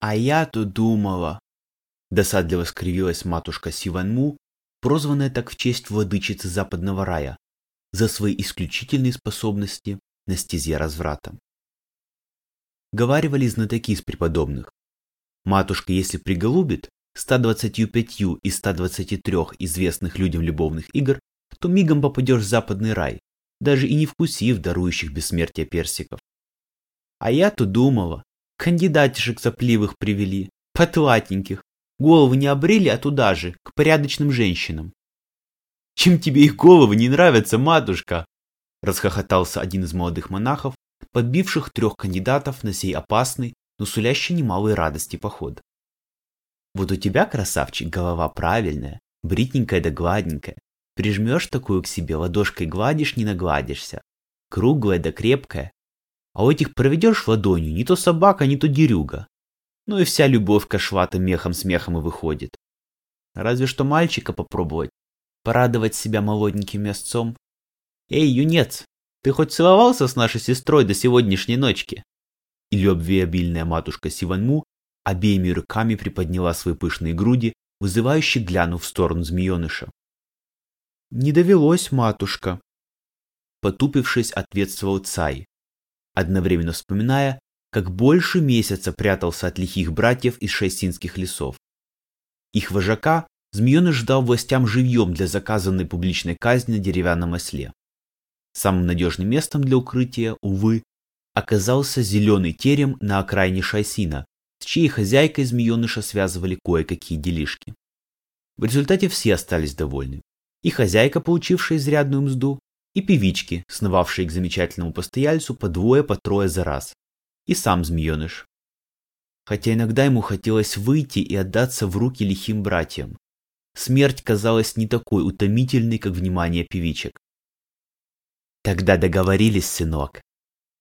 А я-то думала. Досадливо скривилась матушка Сиванму, прозванная так в честь владычицы западного рая, за свои исключительные способности на стезе разврата. Говаривали знатоки из преподобных. Матушка, если приголубит 125 из 123 известных людям любовных игр, то мигом попадешь в западный рай, даже и не вкусив дарующих бессмертие персиков. А я-то думала, кандидатишек сопливых привели, потлатненьких, головы не обрели, а туда же, к порядочным женщинам. Чем тебе их головы не нравятся, матушка? Расхохотался один из молодых монахов, подбивших трех кандидатов на сей опасный, но сулящий немалой радости поход. Вот у тебя, красавчик, голова правильная, бритненькая да гладненькая. Прижмешь такую к себе, ладошкой гладишь, не нагладишься. Круглая да крепкая. А у этих проведешь ладонью, не то собака, не то дерюга. Ну и вся любовь к мехом смехом и выходит. Разве что мальчика попробовать, порадовать себя молоденьким мясцом. Эй, юнец, ты хоть целовался с нашей сестрой до сегодняшней ночки? И любвеобильная матушка Сиванму обеими руками приподняла свои пышные груди, вызывающе глянув в сторону змееныша. «Не довелось, матушка», — потупившись, ответствовал Цай, одновременно вспоминая, как больше месяца прятался от лихих братьев из шайсинских лесов. Их вожака змееныш ждал властям живьем для заказанной публичной казни на деревянном осле. Самым надежным местом для укрытия, увы, оказался зеленый терем на окраине Шайсина, с чьей хозяйкой змееныша связывали кое-какие делишки. В результате все остались довольны. И хозяйка, получившая изрядную мзду, и певички, сновавшие к замечательному постояльцу по двое, по трое за раз, и сам змееныш. Хотя иногда ему хотелось выйти и отдаться в руки лихим братьям. Смерть казалась не такой утомительной, как внимание певичек. Тогда договорились, сынок.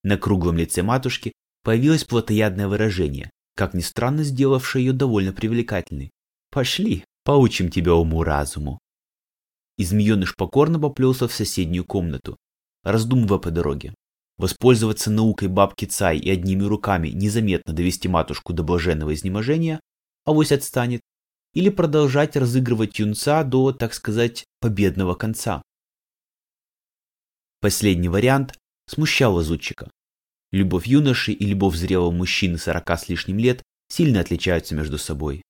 На круглом лице матушки появилось плотоядное выражение, как ни странно сделавшее ее довольно привлекательной. Пошли, поучим тебя уму-разуму. И змееныш покорно поплелся в соседнюю комнату, раздумывая по дороге. Воспользоваться наукой бабки Цай и одними руками незаметно довести матушку до блаженного изнеможения, авось отстанет, или продолжать разыгрывать юнца до, так сказать, победного конца. Последний вариант смущал лазутчика. Любовь юноши и любовь зрелого мужчины сорока с лишним лет сильно отличаются между собой.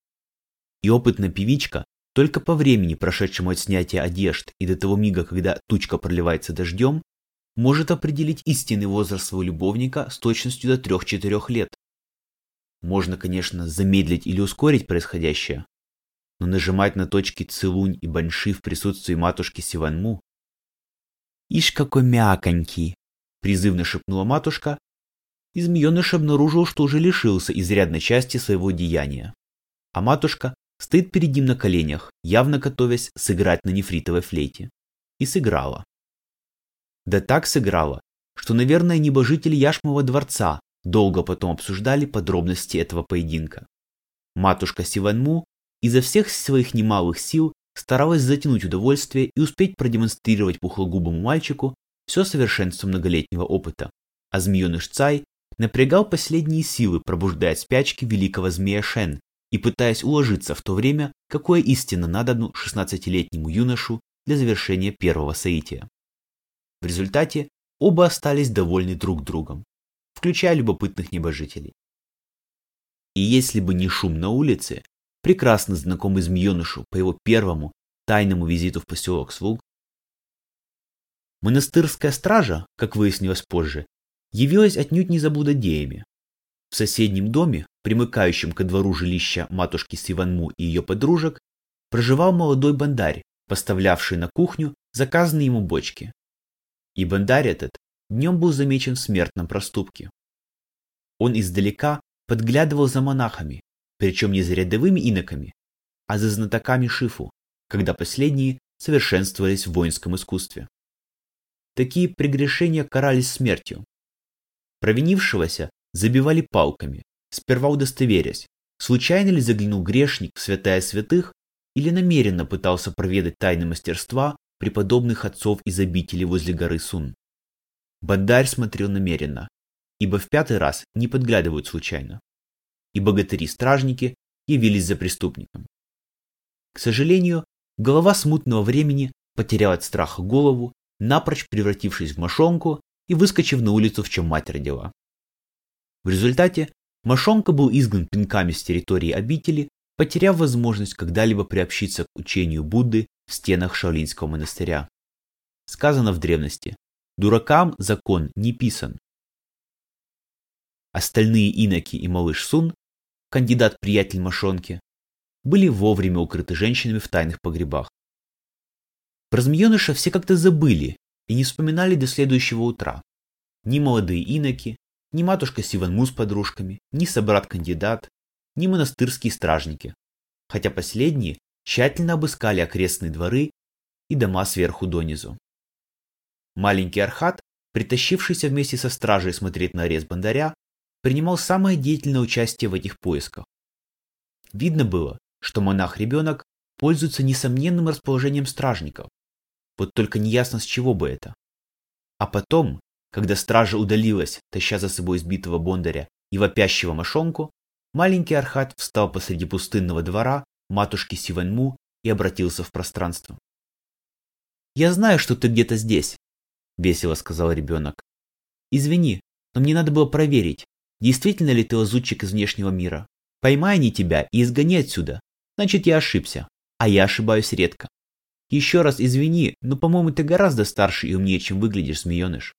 И опытная певичка, только по времени, прошедшему от снятия одежд и до того мига, когда тучка проливается дождем, может определить истинный возраст своего любовника с точностью до 3-4 лет. Можно, конечно, замедлить или ускорить происходящее, но нажимать на точки Целунь и Банши в присутствии матушки Сиванму «Ишь какой мяконький!» – призывно шепнула матушка, и змееныш обнаружил, что уже лишился изрядной части своего деяния. А матушка стоит перед ним на коленях, явно готовясь сыграть на нефритовой флейте. И сыграла. Да так сыграла, что, наверное, небожители Яшмова дворца долго потом обсуждали подробности этого поединка. Матушка Сиванму изо всех своих немалых сил старалась затянуть удовольствие и успеть продемонстрировать пухлогубому мальчику все совершенство многолетнего опыта, а змееныш Цай напрягал последние силы, пробуждая спячки великого змея Шен и пытаясь уложиться в то время, какое истинно надобно 16-летнему юношу для завершения первого соития. В результате оба остались довольны друг другом, включая любопытных небожителей. И если бы не шум на улице, прекрасно знакомый змеенышу по его первому тайному визиту в поселок Слуг, монастырская стража, как выяснилось позже, явилась отнюдь не заблудодеями. В соседнем доме, примыкающем ко двору жилища матушки Сиванму и ее подружек, проживал молодой бандарь, поставлявший на кухню заказанные ему бочки. И бандарь этот днем был замечен в смертном проступке. Он издалека подглядывал за монахами, причем не за рядовыми иноками, а за знатоками шифу, когда последние совершенствовались в воинском искусстве. Такие прегрешения карались смертью, Провинившегося забивали палками, сперва удостоверясь, случайно ли заглянул грешник в святая святых или намеренно пытался проведать тайны мастерства преподобных отцов из обители возле горы Сун. Бандарь смотрел намеренно, ибо в пятый раз не подглядывают случайно. и богатыри-стражники явились за преступником. К сожалению, голова смутного времени потеряла от страха голову, напрочь превратившись в мошонку и выскочив на улицу, в чем мать родила. В результате Мошонка был изгнан пинками с территории обители, потеряв возможность когда-либо приобщиться к учению Будды в стенах Шаолинского монастыря. Сказано в древности, дуракам закон не писан. Остальные иноки и малыш Сун, кандидат-приятель Мошонки, были вовремя укрыты женщинами в тайных погребах. Про змееныша все как-то забыли и не вспоминали до следующего утра. Ни молодые иноки, ни матушка Сиванму с подружками, ни собрат-кандидат, ни монастырские стражники, хотя последние тщательно обыскали окрестные дворы и дома сверху донизу. Маленький Архат, притащившийся вместе со стражей смотреть на арест Бандаря, принимал самое деятельное участие в этих поисках. Видно было, что монах-ребенок пользуется несомненным расположением стражников. Вот только неясно, с чего бы это. А потом, когда стража удалилась, таща за собой избитого бондаря и вопящего мошонку, маленький Архат встал посреди пустынного двора матушки Сиваньму и обратился в пространство. «Я знаю, что ты где-то здесь», — весело сказал ребенок. «Извини, но мне надо было проверить, действительно ли ты лазутчик из внешнего мира. Поймай они тебя и изгони отсюда, значит я ошибся, а я ошибаюсь редко. Еще раз извини, но, по-моему, ты гораздо старше и умнее, чем выглядишь, змееныш.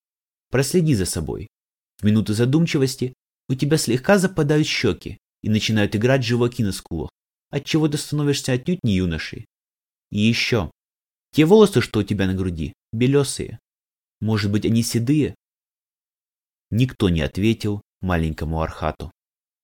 Проследи за собой. В минуты задумчивости у тебя слегка западают щеки и начинают играть желваки на скулах, отчего ты становишься отнюдь не юношей. И еще. Те волосы, что у тебя на груди, белесые. Может быть, они седые? Никто не ответил маленькому Архату.